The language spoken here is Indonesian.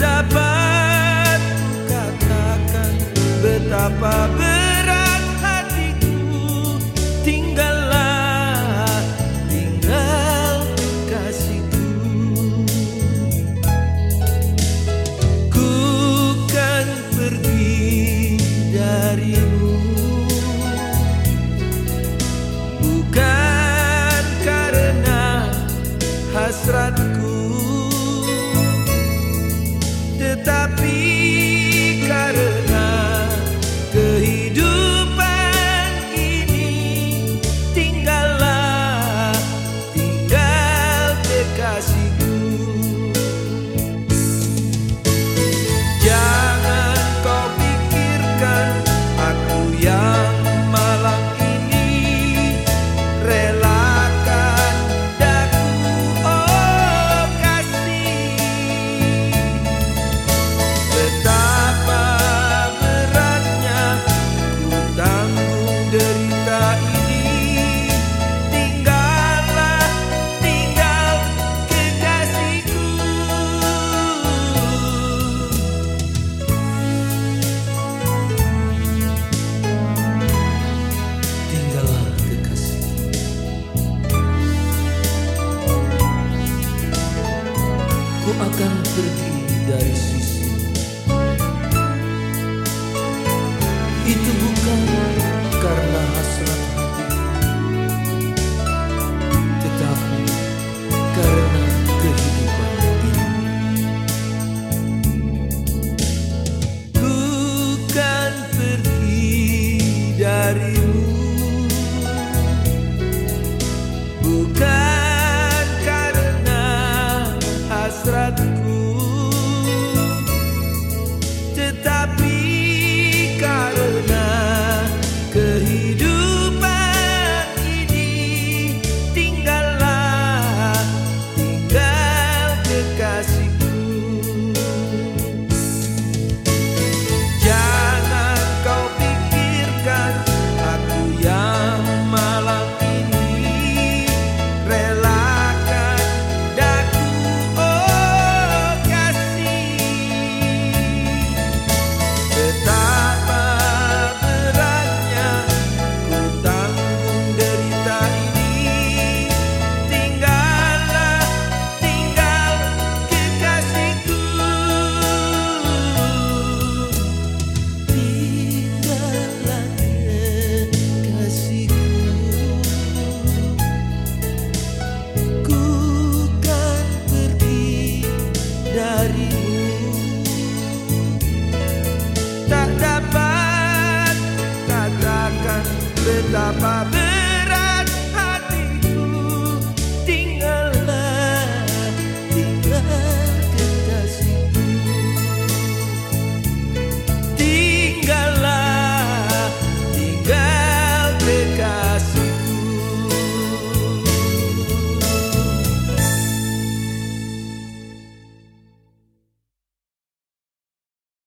dapat katakan betapa berat hatiku. Tinggallah tinggal kasihku. Ku kan pergi darimu. Bukan karena hasrat